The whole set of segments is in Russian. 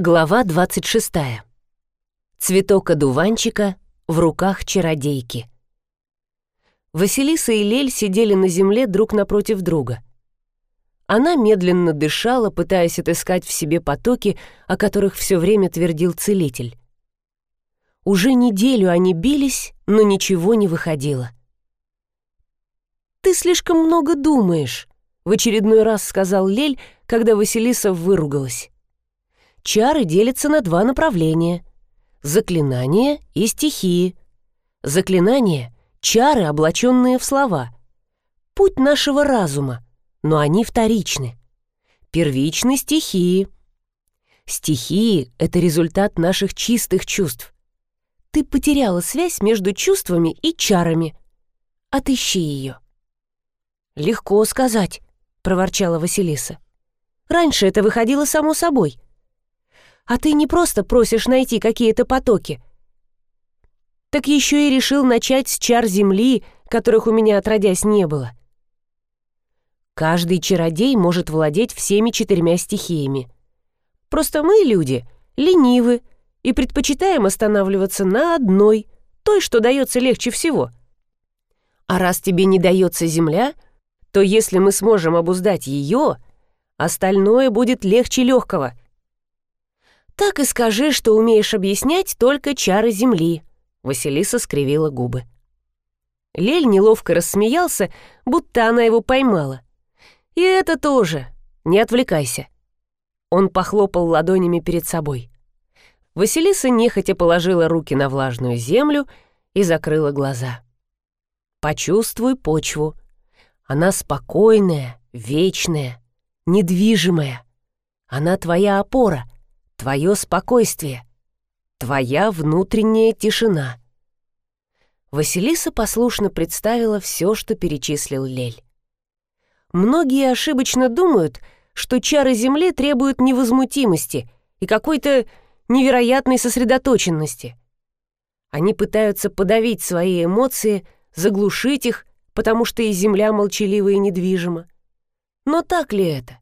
Глава 26. Цветок одуванчика в руках чародейки. Василиса и Лель сидели на земле друг напротив друга. Она медленно дышала, пытаясь отыскать в себе потоки, о которых все время твердил целитель. Уже неделю они бились, но ничего не выходило. «Ты слишком много думаешь», — в очередной раз сказал Лель, когда Василиса выругалась чары делятся на два направления — заклинания и стихии. Заклинания — чары, облаченные в слова. Путь нашего разума, но они вторичны. Первичны стихии. Стихии — это результат наших чистых чувств. Ты потеряла связь между чувствами и чарами. Отыщи ее. «Легко сказать», — проворчала Василиса. «Раньше это выходило само собой». А ты не просто просишь найти какие-то потоки. Так еще и решил начать с чар земли, которых у меня отродясь не было. Каждый чародей может владеть всеми четырьмя стихиями. Просто мы, люди, ленивы и предпочитаем останавливаться на одной, той, что дается легче всего. А раз тебе не дается земля, то если мы сможем обуздать ее, остальное будет легче легкого — «Так и скажи, что умеешь объяснять только чары земли», — Василиса скривила губы. Лель неловко рассмеялся, будто она его поймала. «И это тоже. Не отвлекайся». Он похлопал ладонями перед собой. Василиса нехотя положила руки на влажную землю и закрыла глаза. «Почувствуй почву. Она спокойная, вечная, недвижимая. Она твоя опора — твое спокойствие, твоя внутренняя тишина. Василиса послушно представила все, что перечислил Лель. Многие ошибочно думают, что чары Земли требуют невозмутимости и какой-то невероятной сосредоточенности. Они пытаются подавить свои эмоции, заглушить их, потому что и Земля молчалива и недвижима. Но так ли это?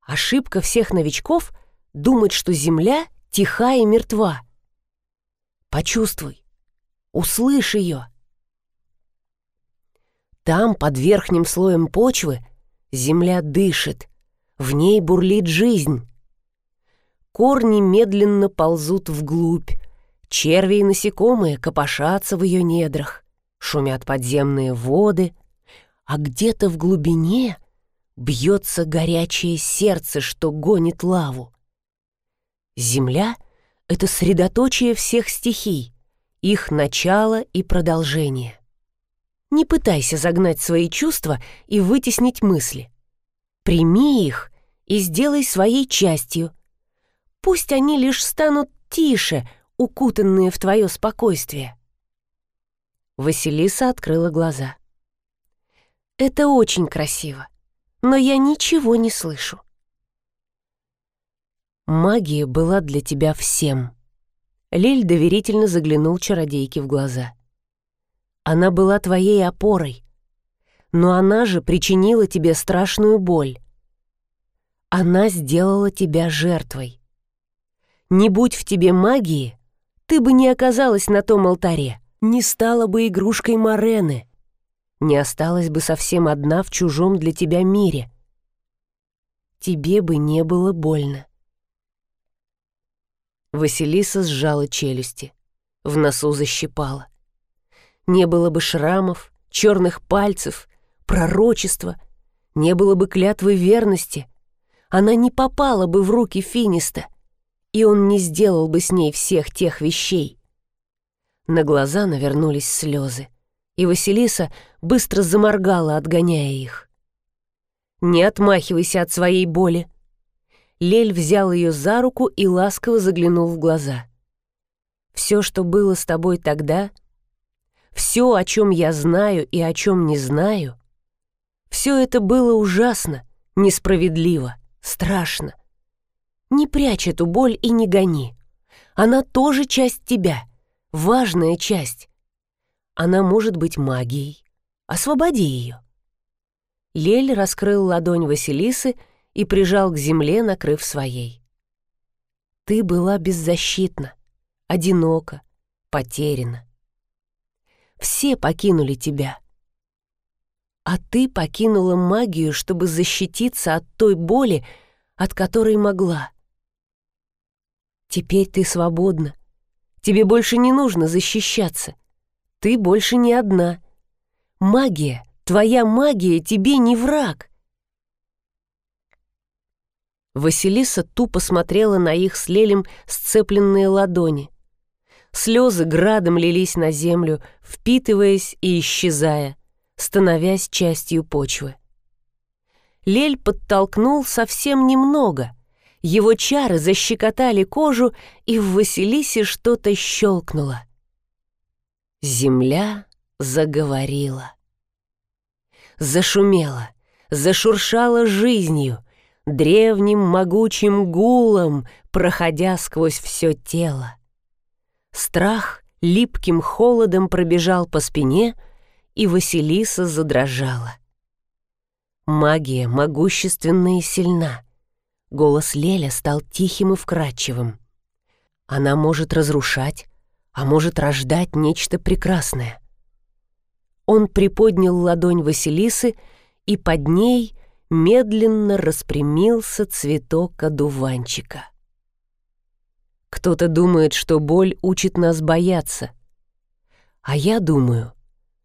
Ошибка всех новичков думать, что земля тиха и мертва. Почувствуй, услышь ее. Там, под верхним слоем почвы, земля дышит, в ней бурлит жизнь. Корни медленно ползут вглубь, черви и насекомые копошатся в ее недрах, шумят подземные воды, а где-то в глубине бьется горячее сердце, что гонит лаву. Земля — это средоточие всех стихий, их начало и продолжение. Не пытайся загнать свои чувства и вытеснить мысли. Прими их и сделай своей частью. Пусть они лишь станут тише, укутанные в твое спокойствие. Василиса открыла глаза. «Это очень красиво, но я ничего не слышу. Магия была для тебя всем. Лиль доверительно заглянул чародейке в глаза. Она была твоей опорой, но она же причинила тебе страшную боль. Она сделала тебя жертвой. Не будь в тебе магии, ты бы не оказалась на том алтаре, не стала бы игрушкой Морены, не осталась бы совсем одна в чужом для тебя мире. Тебе бы не было больно. Василиса сжала челюсти. В носу защипала. Не было бы шрамов, черных пальцев, пророчества, не было бы клятвы верности. Она не попала бы в руки Финиста, и он не сделал бы с ней всех тех вещей. На глаза навернулись слезы, и Василиса быстро заморгала, отгоняя их. «Не отмахивайся от своей боли», Лель взял ее за руку и ласково заглянул в глаза. «Все, что было с тобой тогда, все, о чем я знаю и о чем не знаю, все это было ужасно, несправедливо, страшно. Не прячь эту боль и не гони. Она тоже часть тебя, важная часть. Она может быть магией. Освободи ее». Лель раскрыл ладонь Василисы и прижал к земле, накрыв своей. Ты была беззащитна, одинока, потеряна. Все покинули тебя. А ты покинула магию, чтобы защититься от той боли, от которой могла. Теперь ты свободна. Тебе больше не нужно защищаться. Ты больше не одна. Магия, твоя магия тебе не враг. Василиса тупо смотрела на их с Лелем сцепленные ладони. Слезы градом лились на землю, впитываясь и исчезая, становясь частью почвы. Лель подтолкнул совсем немного. Его чары защекотали кожу, и в Василисе что-то щелкнуло. Земля заговорила. Зашумела, зашуршала жизнью, древним могучим гулом, проходя сквозь все тело. Страх липким холодом пробежал по спине, и Василиса задрожала. Магия могущественна и сильна. Голос Леля стал тихим и вкрадчивым. Она может разрушать, а может рождать нечто прекрасное. Он приподнял ладонь Василисы, и под ней медленно распрямился цветок одуванчика. Кто-то думает, что боль учит нас бояться. А я думаю,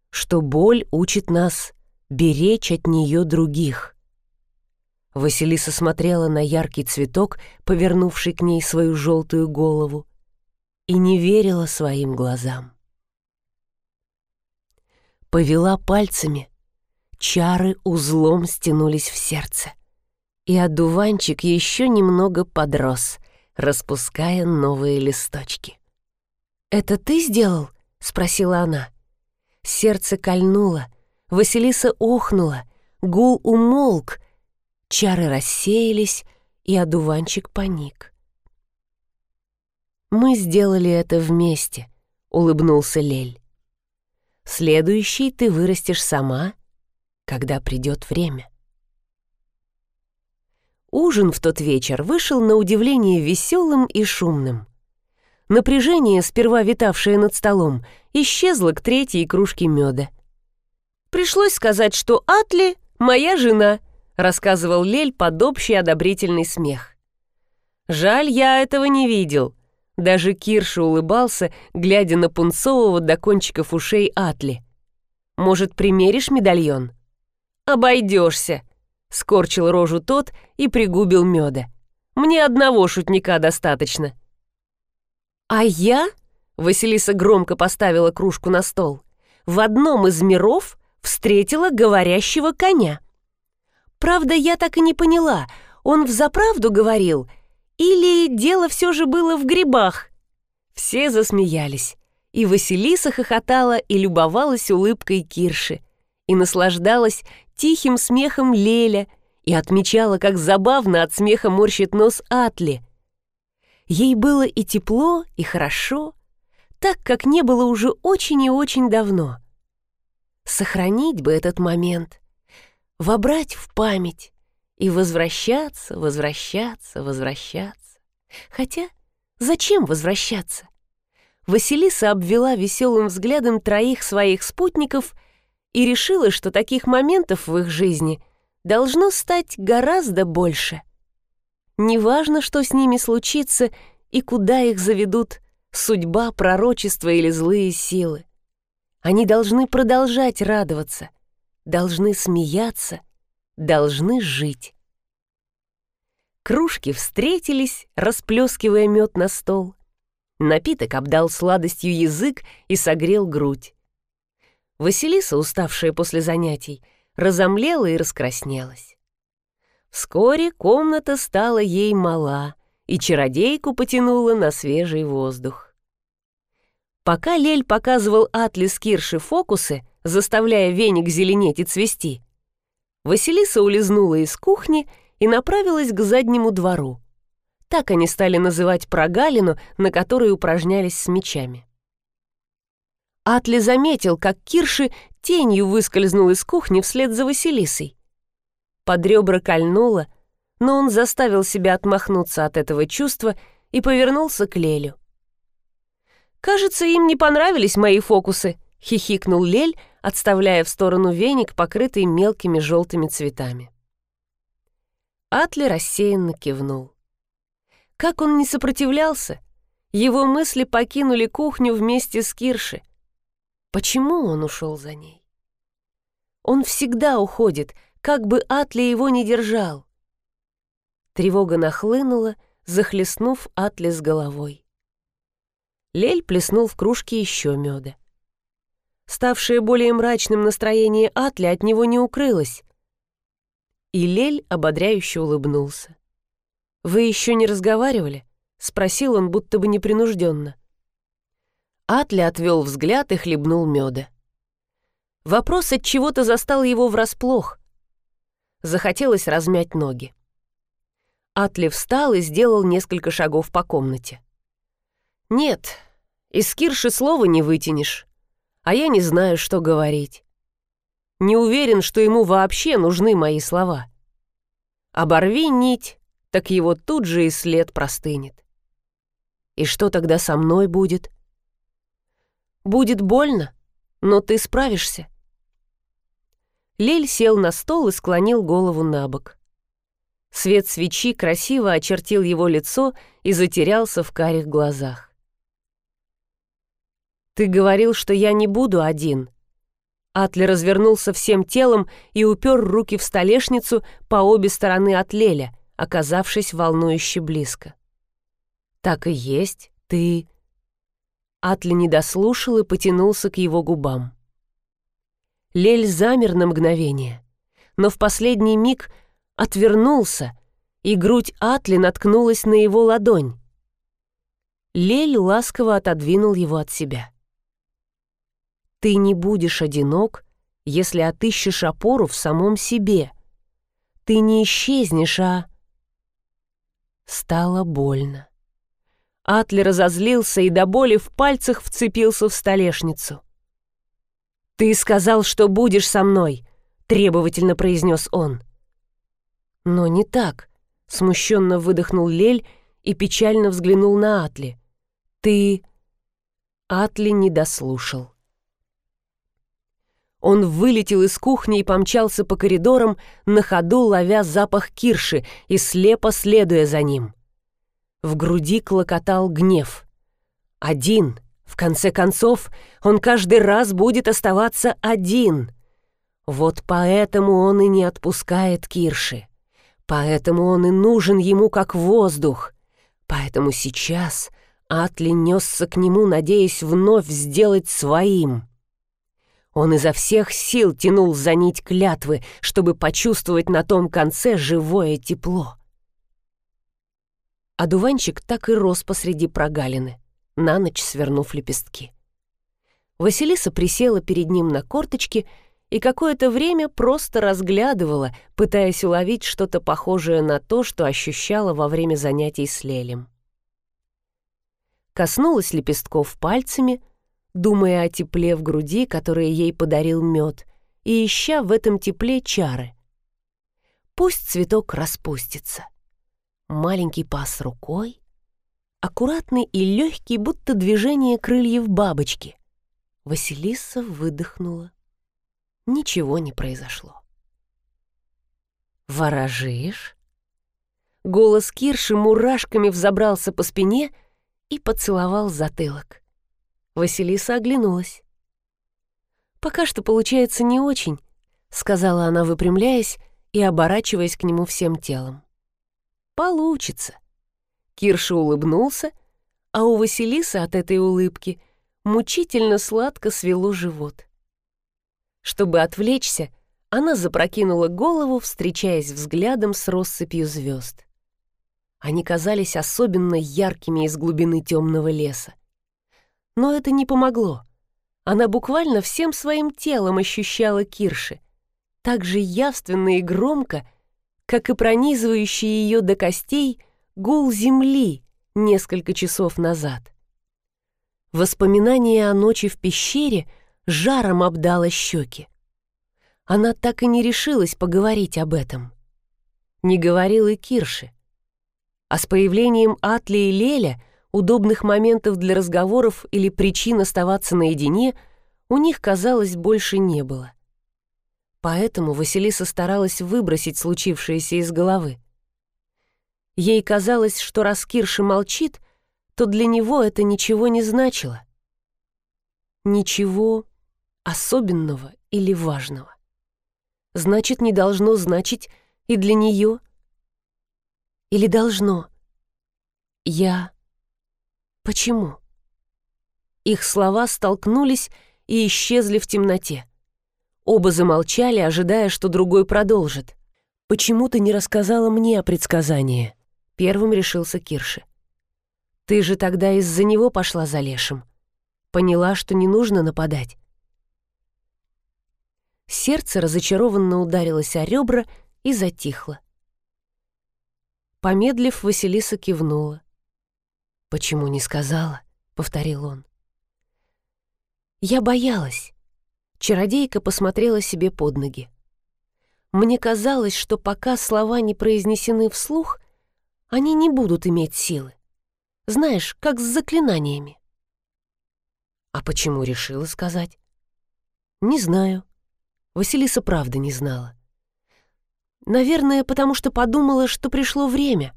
что боль учит нас беречь от нее других. Василиса смотрела на яркий цветок, повернувший к ней свою желтую голову, и не верила своим глазам. Повела пальцами, чары узлом стянулись в сердце, и одуванчик еще немного подрос — распуская новые листочки. «Это ты сделал?» — спросила она. Сердце кольнуло, Василиса охнула, гул умолк, чары рассеялись, и одуванчик паник. «Мы сделали это вместе», — улыбнулся Лель. «Следующий ты вырастешь сама, когда придет время». Ужин в тот вечер вышел на удивление веселым и шумным. Напряжение, сперва витавшее над столом, исчезло к третьей кружке меда. «Пришлось сказать, что Атли — моя жена», — рассказывал Лель под общий одобрительный смех. «Жаль, я этого не видел». Даже Кирша улыбался, глядя на пунцового до кончиков ушей Атли. «Может, примеришь медальон?» «Обойдешься», Скорчил рожу тот и пригубил меда. «Мне одного шутника достаточно». «А я?» — Василиса громко поставила кружку на стол. «В одном из миров встретила говорящего коня. Правда, я так и не поняла, он взаправду говорил или дело все же было в грибах?» Все засмеялись, и Василиса хохотала и любовалась улыбкой Кирши, и наслаждалась тихим смехом Леля и отмечала, как забавно от смеха морщит нос Атли. Ей было и тепло, и хорошо, так, как не было уже очень и очень давно. Сохранить бы этот момент, вобрать в память и возвращаться, возвращаться, возвращаться. Хотя зачем возвращаться? Василиса обвела веселым взглядом троих своих спутников — и решила, что таких моментов в их жизни должно стать гораздо больше. Неважно, что с ними случится и куда их заведут судьба, пророчество или злые силы. Они должны продолжать радоваться, должны смеяться, должны жить. Кружки встретились, расплескивая мед на стол. Напиток обдал сладостью язык и согрел грудь. Василиса, уставшая после занятий, разомлела и раскраснелась. Вскоре комната стала ей мала, и чародейку потянула на свежий воздух. Пока Лель показывал Атлис Кирши фокусы, заставляя веник зеленеть и цвести, Василиса улизнула из кухни и направилась к заднему двору. Так они стали называть прогалину, на которой упражнялись с мечами. Атли заметил, как Кирши тенью выскользнул из кухни вслед за Василисой. Под ребра кольнуло, но он заставил себя отмахнуться от этого чувства и повернулся к Лелю. «Кажется, им не понравились мои фокусы», — хихикнул Лель, отставляя в сторону веник, покрытый мелкими желтыми цветами. Атли рассеянно кивнул. Как он не сопротивлялся, его мысли покинули кухню вместе с Кирши. Почему он ушел за ней? Он всегда уходит, как бы Атли его не держал. Тревога нахлынула, захлестнув Атли с головой. Лель плеснул в кружке еще меда. Ставшее более мрачным настроение Атли от него не укрылось. И Лель ободряюще улыбнулся. «Вы еще не разговаривали?» — спросил он, будто бы непринужденно. Атли отвел взгляд и хлебнул меда. Вопрос от чего-то застал его врасплох. Захотелось размять ноги. Атли встал и сделал несколько шагов по комнате. «Нет, из Кирши слова не вытянешь, а я не знаю, что говорить. Не уверен, что ему вообще нужны мои слова. Оборви нить, так его тут же и след простынет. И что тогда со мной будет? Будет больно, но ты справишься. Лель сел на стол и склонил голову на бок. Свет свечи красиво очертил его лицо и затерялся в карих глазах. «Ты говорил, что я не буду один». Атли развернулся всем телом и упер руки в столешницу по обе стороны от Леля, оказавшись волнующе близко. «Так и есть, ты...» Атли не дослушал и потянулся к его губам. Лель замер на мгновение, но в последний миг отвернулся, и грудь Атли наткнулась на его ладонь. Лель ласково отодвинул его от себя. Ты не будешь одинок, если отыщешь опору в самом себе. Ты не исчезнешь, а... Стало больно. Атли разозлился и до боли в пальцах вцепился в столешницу. «Ты сказал, что будешь со мной», — требовательно произнес он. «Но не так», — смущенно выдохнул Лель и печально взглянул на Атли. «Ты...» Атли не дослушал. Он вылетел из кухни и помчался по коридорам, на ходу ловя запах кирши и слепо следуя за ним. В груди клокотал гнев. Один, в конце концов, он каждый раз будет оставаться один. Вот поэтому он и не отпускает кирши. Поэтому он и нужен ему как воздух. Поэтому сейчас Атли несся к нему, надеясь вновь сделать своим. Он изо всех сил тянул за нить клятвы, чтобы почувствовать на том конце живое тепло. А дуванчик так и рос посреди прогалины, на ночь свернув лепестки. Василиса присела перед ним на корточки и какое-то время просто разглядывала, пытаясь уловить что-то похожее на то, что ощущала во время занятий с Лелем. Коснулась лепестков пальцами — думая о тепле в груди, которое ей подарил мед, и ища в этом тепле чары. Пусть цветок распустится. Маленький пас рукой, аккуратный и легкий, будто движение крыльев бабочки. Василиса выдохнула. Ничего не произошло. «Ворожишь?» Голос Кирши мурашками взобрался по спине и поцеловал затылок. Василиса оглянулась. «Пока что получается не очень», — сказала она, выпрямляясь и оборачиваясь к нему всем телом. «Получится». Кирша улыбнулся, а у Василисы от этой улыбки мучительно сладко свело живот. Чтобы отвлечься, она запрокинула голову, встречаясь взглядом с россыпью звезд. Они казались особенно яркими из глубины темного леса. Но это не помогло. Она буквально всем своим телом ощущала Кирши, так же явственно и громко, как и пронизывающий ее до костей гул земли несколько часов назад. Воспоминание о ночи в пещере жаром обдало щеки. Она так и не решилась поговорить об этом. Не говорил и Кирше. А с появлением Атли и Леля удобных моментов для разговоров или причин оставаться наедине у них, казалось, больше не было. Поэтому Василиса старалась выбросить случившееся из головы. Ей казалось, что раз Кирша молчит, то для него это ничего не значило. Ничего особенного или важного. Значит, не должно значить и для нее. Или должно. Я. Почему? Их слова столкнулись и исчезли в темноте. Оба замолчали, ожидая, что другой продолжит. «Почему ты не рассказала мне о предсказании?» Первым решился Кирши. «Ты же тогда из-за него пошла за лешим. Поняла, что не нужно нападать». Сердце разочарованно ударилось о ребра и затихло. Помедлив, Василиса кивнула. «Почему не сказала?» — повторил он. «Я боялась». Чародейка посмотрела себе под ноги. Мне казалось, что пока слова не произнесены вслух, они не будут иметь силы. Знаешь, как с заклинаниями. А почему решила сказать? Не знаю. Василиса правда не знала. Наверное, потому что подумала, что пришло время.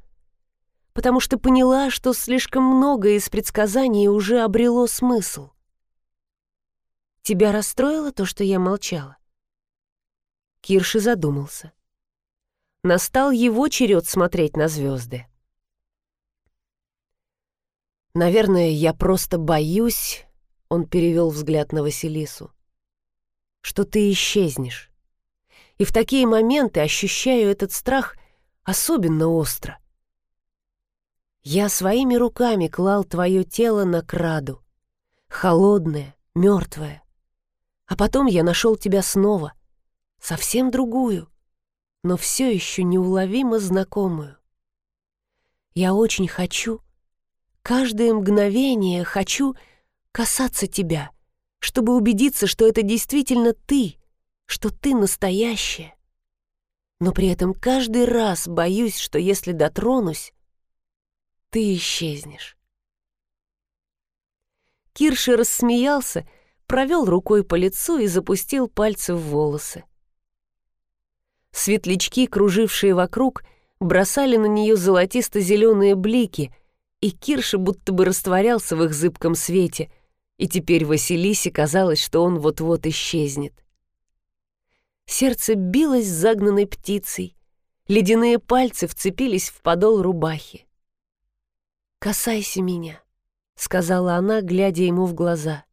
Потому что поняла, что слишком многое из предсказаний уже обрело смысл. Тебя расстроило то, что я молчала?» Кирши задумался. Настал его черед смотреть на звезды. «Наверное, я просто боюсь», — он перевел взгляд на Василису, «что ты исчезнешь. И в такие моменты ощущаю этот страх особенно остро. Я своими руками клал твое тело на краду, холодное, мертвое. А потом я нашел тебя снова, совсем другую, но все еще неуловимо знакомую. Я очень хочу, каждое мгновение хочу касаться тебя, чтобы убедиться, что это действительно ты, что ты настоящая. Но при этом каждый раз боюсь, что если дотронусь, ты исчезнешь. Кирши рассмеялся, провел рукой по лицу и запустил пальцы в волосы. Светлячки, кружившие вокруг, бросали на нее золотисто-зеленые блики, и Кирша будто бы растворялся в их зыбком свете, и теперь Василисе казалось, что он вот-вот исчезнет. Сердце билось загнанной птицей, ледяные пальцы вцепились в подол рубахи. «Касайся меня», — сказала она, глядя ему в глаза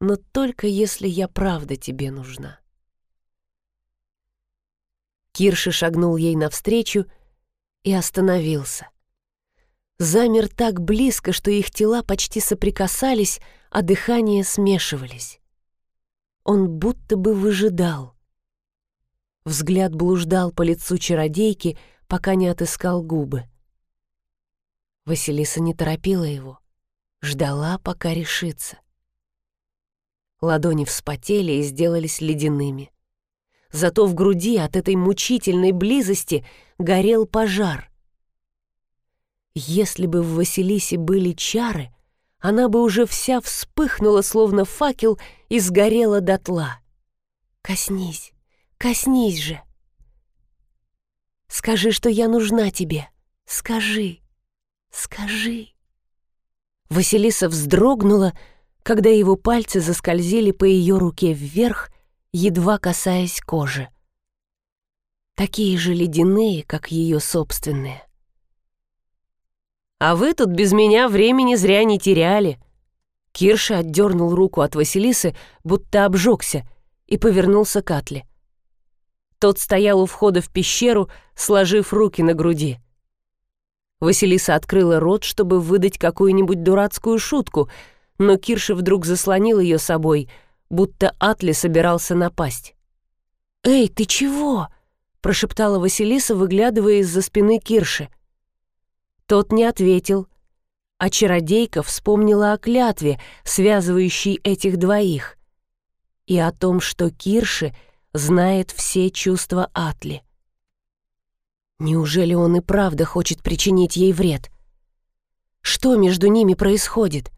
но только если я правда тебе нужна. Кирши шагнул ей навстречу и остановился. Замер так близко, что их тела почти соприкасались, а дыхания смешивались. Он будто бы выжидал. Взгляд блуждал по лицу чародейки, пока не отыскал губы. Василиса не торопила его, ждала, пока решится. Ладони вспотели и сделались ледяными. Зато в груди от этой мучительной близости горел пожар. Если бы в Василисе были чары, она бы уже вся вспыхнула, словно факел, и сгорела дотла. «Коснись, коснись же!» «Скажи, что я нужна тебе! Скажи! Скажи!» Василиса вздрогнула, когда его пальцы заскользили по ее руке вверх, едва касаясь кожи. Такие же ледяные, как ее собственные. «А вы тут без меня времени зря не теряли!» Кирша отдернул руку от Василисы, будто обжегся, и повернулся к Атле. Тот стоял у входа в пещеру, сложив руки на груди. Василиса открыла рот, чтобы выдать какую-нибудь дурацкую шутку — но Кирша вдруг заслонил ее собой, будто Атли собирался напасть. «Эй, ты чего?» — прошептала Василиса, выглядывая из-за спины Кирши. Тот не ответил, а чародейка вспомнила о клятве, связывающей этих двоих, и о том, что Кирши знает все чувства Атли. Неужели он и правда хочет причинить ей вред? Что между ними происходит?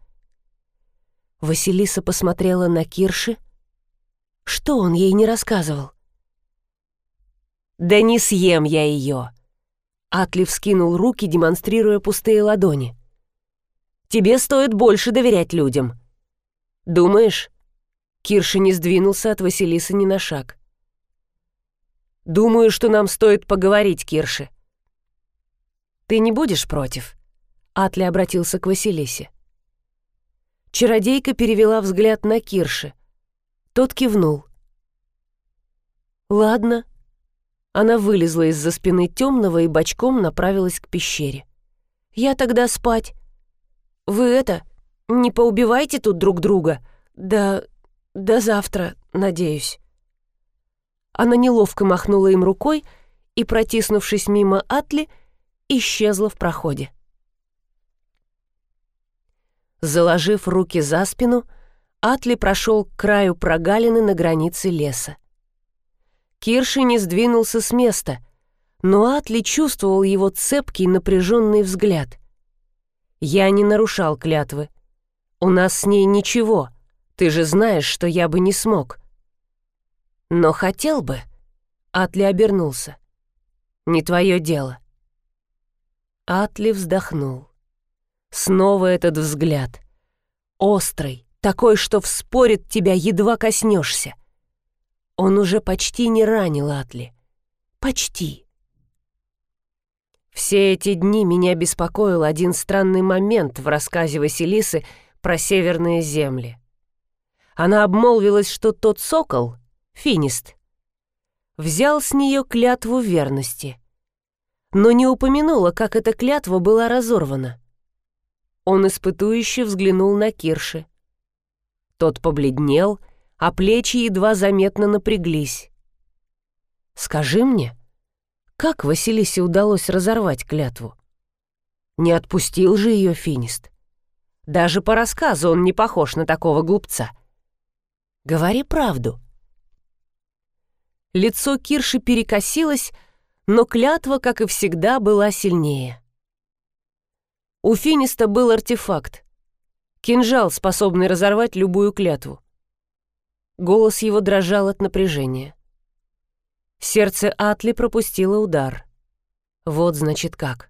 Василиса посмотрела на Кирши. Что он ей не рассказывал? «Да не съем я ее!» Атли вскинул руки, демонстрируя пустые ладони. «Тебе стоит больше доверять людям». «Думаешь?» Кирши не сдвинулся от Василисы ни на шаг. «Думаю, что нам стоит поговорить, Кирши». «Ты не будешь против?» Атли обратился к Василисе. Чародейка перевела взгляд на Кирши. Тот кивнул. «Ладно». Она вылезла из-за спины темного и бочком направилась к пещере. «Я тогда спать. Вы это, не поубивайте тут друг друга. Да, до завтра, надеюсь». Она неловко махнула им рукой и, протиснувшись мимо Атли, исчезла в проходе. Заложив руки за спину, Атли прошел к краю прогалины на границе леса. Кирши не сдвинулся с места, но Атли чувствовал его цепкий напряженный взгляд. «Я не нарушал клятвы. У нас с ней ничего. Ты же знаешь, что я бы не смог». «Но хотел бы», — Атли обернулся. «Не твое дело». Атли вздохнул. Снова этот взгляд. Острый, такой, что вспорит тебя, едва коснешься. Он уже почти не ранил Атли. Почти. Все эти дни меня беспокоил один странный момент в рассказе Василисы про северные земли. Она обмолвилась, что тот сокол, финист, взял с нее клятву верности, но не упомянула, как эта клятва была разорвана. Он испытующе взглянул на Кирши. Тот побледнел, а плечи едва заметно напряглись. «Скажи мне, как Василисе удалось разорвать клятву? Не отпустил же ее финист. Даже по рассказу он не похож на такого глупца. Говори правду». Лицо Кирши перекосилось, но клятва, как и всегда, была сильнее. У Финиста был артефакт. Кинжал, способный разорвать любую клятву. Голос его дрожал от напряжения. Сердце Атли пропустило удар. Вот значит как.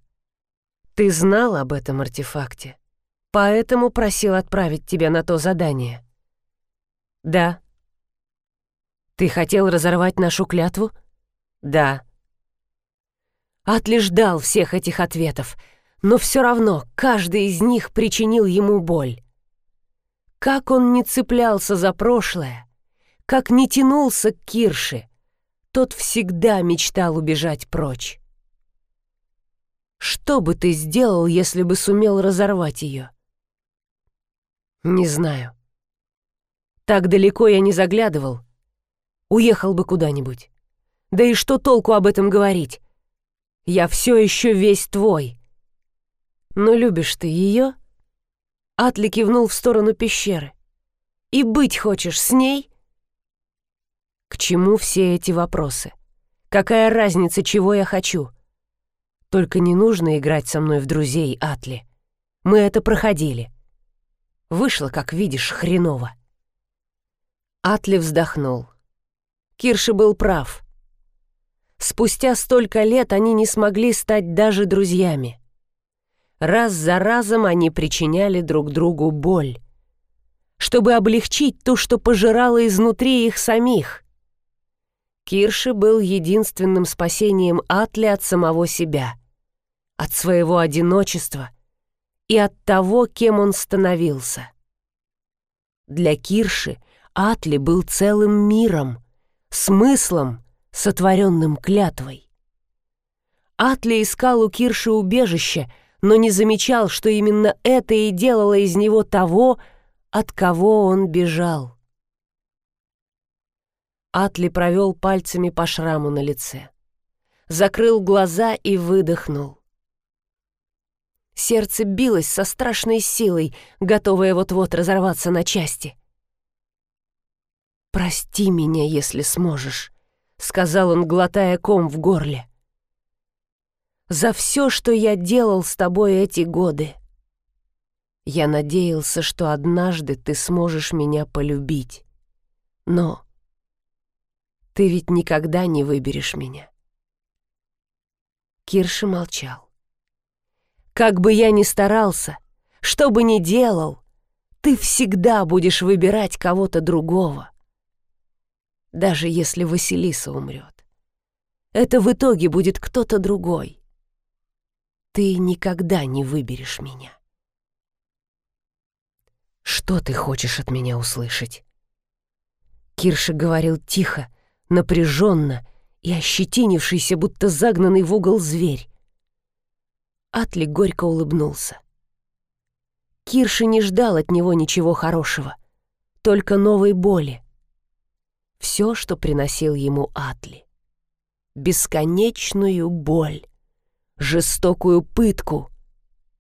Ты знал об этом артефакте, поэтому просил отправить тебя на то задание. Да. Ты хотел разорвать нашу клятву? Да. Атли ждал всех этих ответов — но все равно каждый из них причинил ему боль. Как он не цеплялся за прошлое, как не тянулся к Кирше, тот всегда мечтал убежать прочь. Что бы ты сделал, если бы сумел разорвать ее? Не знаю. Так далеко я не заглядывал. Уехал бы куда-нибудь. Да и что толку об этом говорить? Я все еще весь твой. «Но любишь ты ее?» Атли кивнул в сторону пещеры. «И быть хочешь с ней?» «К чему все эти вопросы? Какая разница, чего я хочу? Только не нужно играть со мной в друзей, Атли. Мы это проходили. Вышло, как видишь, хреново». Атли вздохнул. Кирши был прав. Спустя столько лет они не смогли стать даже друзьями. Раз за разом они причиняли друг другу боль, чтобы облегчить то, что пожирало изнутри их самих. Кирши был единственным спасением Атли от самого себя, от своего одиночества и от того, кем он становился. Для Кирши Атли был целым миром, смыслом, сотворенным клятвой. Атли искал у Кирши убежище — но не замечал, что именно это и делало из него того, от кого он бежал. Атли провел пальцами по шраму на лице. Закрыл глаза и выдохнул. Сердце билось со страшной силой, готовое вот-вот разорваться на части. «Прости меня, если сможешь», — сказал он, глотая ком в горле. За все, что я делал с тобой эти годы. Я надеялся, что однажды ты сможешь меня полюбить. Но ты ведь никогда не выберешь меня. Кирша молчал. Как бы я ни старался, что бы ни делал, ты всегда будешь выбирать кого-то другого. Даже если Василиса умрет. Это в итоге будет кто-то другой. Ты никогда не выберешь меня. Что ты хочешь от меня услышать? Кирша говорил тихо, напряженно и ощетинившийся, будто загнанный в угол зверь. Атли горько улыбнулся. Кирши не ждал от него ничего хорошего, только новой боли. Все, что приносил ему Атли. Бесконечную боль, жестокую пытку,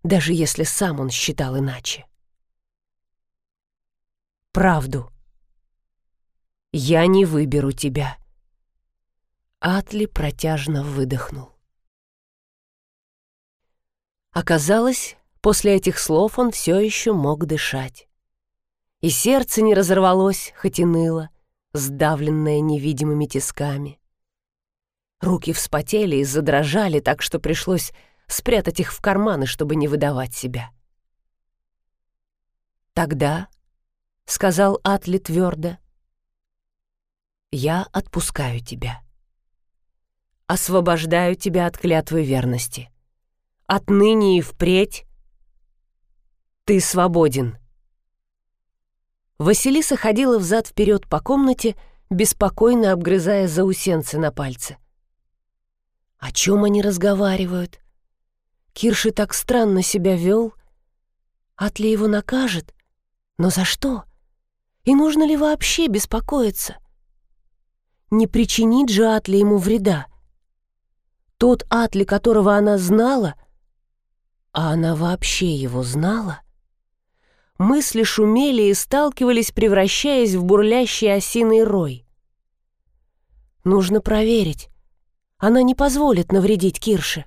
даже если сам он считал иначе. Правду. Я не выберу тебя. Атли протяжно выдохнул. Оказалось, После этих слов он все еще мог дышать. И сердце не разорвалось, хоть и ныло, сдавленное невидимыми тисками. Руки вспотели и задрожали так, что пришлось спрятать их в карманы, чтобы не выдавать себя. «Тогда», — сказал Атли твердо, — «я отпускаю тебя. Освобождаю тебя от клятвы верности. Отныне и впредь «Ты свободен». Василиса ходила взад-вперед по комнате, беспокойно обгрызая заусенцы на пальце. О чем они разговаривают? Кирши так странно себя вел. Атли его накажет? Но за что? И нужно ли вообще беспокоиться? Не причинит же Атли ему вреда? Тот Атли, которого она знала, а она вообще его знала? мысли шумели и сталкивались, превращаясь в бурлящий осиный рой. Нужно проверить. Она не позволит навредить Кирше.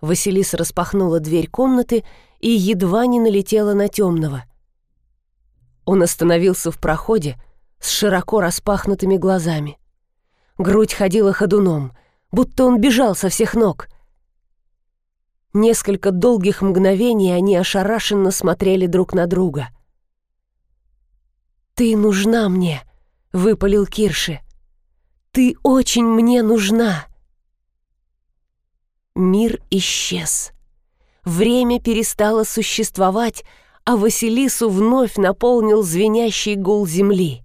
Василиса распахнула дверь комнаты и едва не налетела на темного. Он остановился в проходе с широко распахнутыми глазами. Грудь ходила ходуном, будто он бежал со всех ног — Несколько долгих мгновений они ошарашенно смотрели друг на друга. «Ты нужна мне», — выпалил Кирши. «Ты очень мне нужна». Мир исчез. Время перестало существовать, а Василису вновь наполнил звенящий гул земли.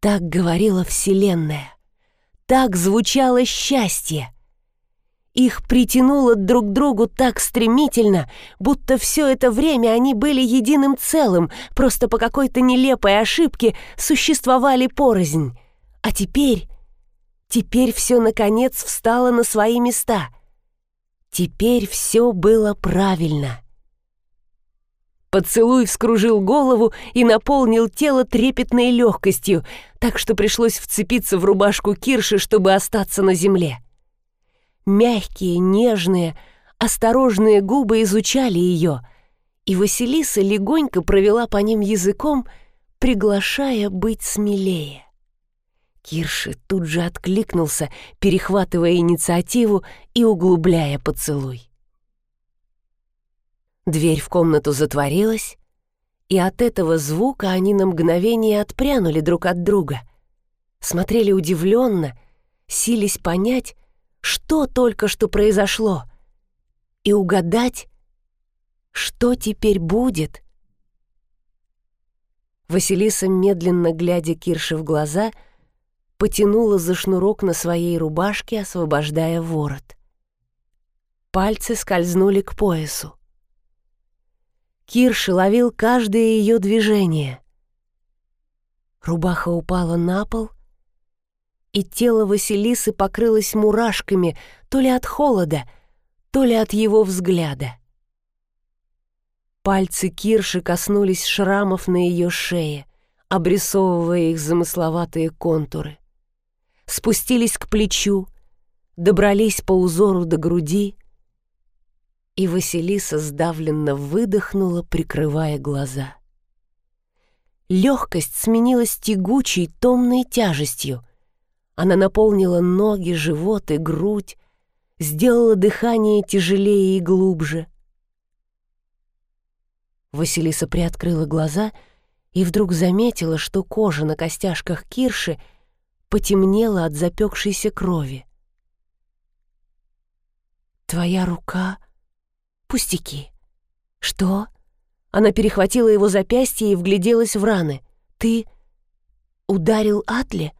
Так говорила Вселенная. Так звучало счастье. Их притянуло друг к другу так стремительно, будто все это время они были единым целым, просто по какой-то нелепой ошибке существовали порознь. А теперь... Теперь все, наконец, встало на свои места. Теперь все было правильно. Поцелуй вскружил голову и наполнил тело трепетной легкостью, так что пришлось вцепиться в рубашку Кирши, чтобы остаться на земле. Мягкие, нежные, осторожные губы изучали ее, и Василиса легонько провела по ним языком, приглашая быть смелее. Кирши тут же откликнулся, перехватывая инициативу и углубляя поцелуй. Дверь в комнату затворилась, и от этого звука они на мгновение отпрянули друг от друга, смотрели удивленно, сились понять, что только что произошло, и угадать, что теперь будет. Василиса, медленно глядя Кирше в глаза, потянула за шнурок на своей рубашке, освобождая ворот. Пальцы скользнули к поясу. Кирши ловил каждое ее движение. Рубаха упала на пол, и тело Василисы покрылось мурашками то ли от холода, то ли от его взгляда. Пальцы Кирши коснулись шрамов на ее шее, обрисовывая их замысловатые контуры. Спустились к плечу, добрались по узору до груди, и Василиса сдавленно выдохнула, прикрывая глаза. Легкость сменилась тягучей, томной тяжестью. Она наполнила ноги, живот и грудь, сделала дыхание тяжелее и глубже. Василиса приоткрыла глаза и вдруг заметила, что кожа на костяшках Кирши потемнела от запекшейся крови. «Твоя рука? Пустяки. Что?» Она перехватила его запястье и вгляделась в раны. «Ты ударил Атли?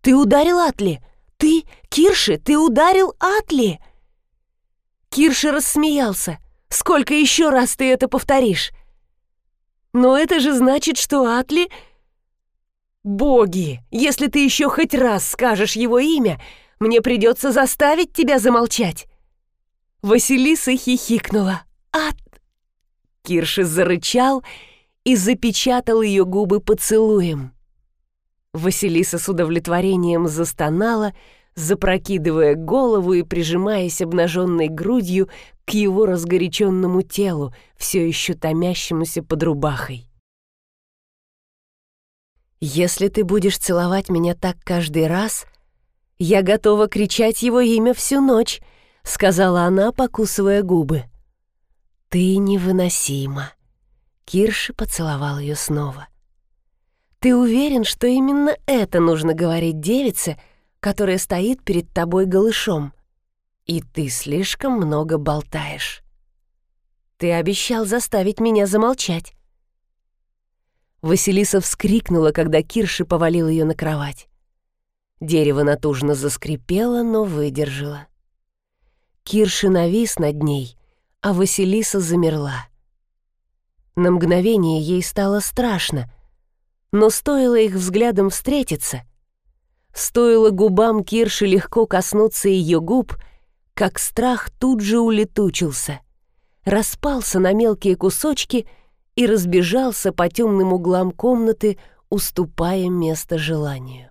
Ты ударил Атли? Ты, Кирши, ты ударил Атли?» Кирши рассмеялся. «Сколько еще раз ты это повторишь?» «Но это же значит, что Атли...» «Боги, если ты еще хоть раз скажешь его имя, мне придется заставить тебя замолчать!» Василиса хихикнула. «Ат Кирши зарычал и запечатал ее губы поцелуем. Василиса с удовлетворением застонала, запрокидывая голову и прижимаясь обнаженной грудью к его разгоряченному телу, все еще томящемуся под рубахой. «Если ты будешь целовать меня так каждый раз, я готова кричать его имя всю ночь», — сказала она, покусывая губы. «Ты невыносима!» Кирши поцеловал ее снова. «Ты уверен, что именно это нужно говорить девице, которая стоит перед тобой голышом? И ты слишком много болтаешь. Ты обещал заставить меня замолчать». Василиса вскрикнула, когда Кирши повалил ее на кровать. Дерево натужно заскрипело, но выдержало. Кирши навис над ней — а Василиса замерла. На мгновение ей стало страшно, но стоило их взглядом встретиться, стоило губам Кирши легко коснуться ее губ, как страх тут же улетучился, распался на мелкие кусочки и разбежался по темным углам комнаты, уступая место желанию.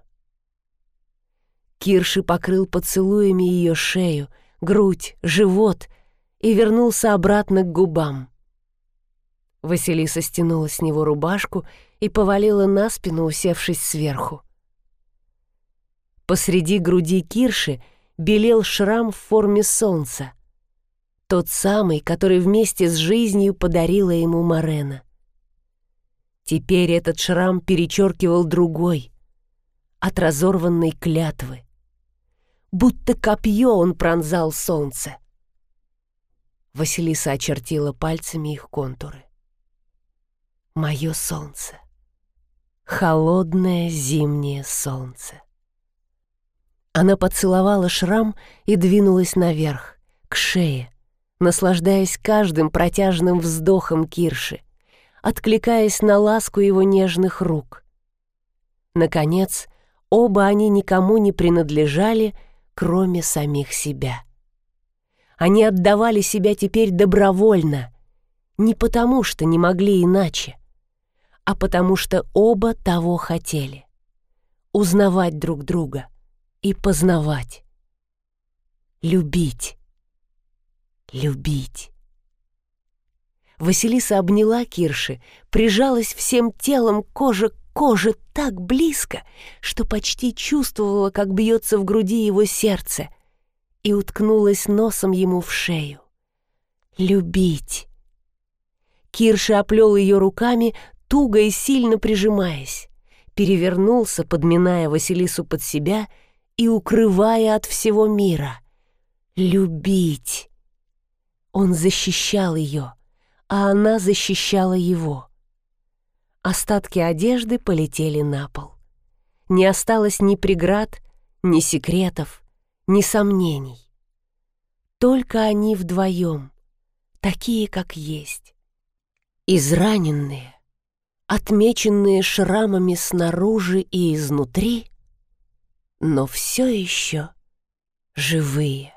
Кирши покрыл поцелуями ее шею, грудь, живот — и вернулся обратно к губам. Василиса стянула с него рубашку и повалила на спину, усевшись сверху. Посреди груди Кирши белел шрам в форме солнца. Тот самый, который вместе с жизнью подарила ему Марена. Теперь этот шрам перечеркивал другой, от разорванной клятвы. Будто копье он пронзал солнце. Василиса очертила пальцами их контуры. Мое солнце. Холодное зимнее солнце. Она поцеловала шрам и двинулась наверх, к шее, наслаждаясь каждым протяжным вздохом Кирши, откликаясь на ласку его нежных рук. Наконец, оба они никому не принадлежали, кроме самих себя. Они отдавали себя теперь добровольно, не потому что не могли иначе, а потому что оба того хотели. Узнавать друг друга и познавать. Любить. Любить. Василиса обняла Кирши, прижалась всем телом кожа к коже так близко, что почти чувствовала, как бьется в груди его сердце — и уткнулась носом ему в шею. Любить. Кирша оплел ее руками, туго и сильно прижимаясь, перевернулся, подминая Василису под себя и укрывая от всего мира. Любить. Он защищал ее, а она защищала его. Остатки одежды полетели на пол. Не осталось ни преград, ни секретов, ни сомнений. Только они вдвоем, такие, как есть. Израненные, отмеченные шрамами снаружи и изнутри, но все еще живые.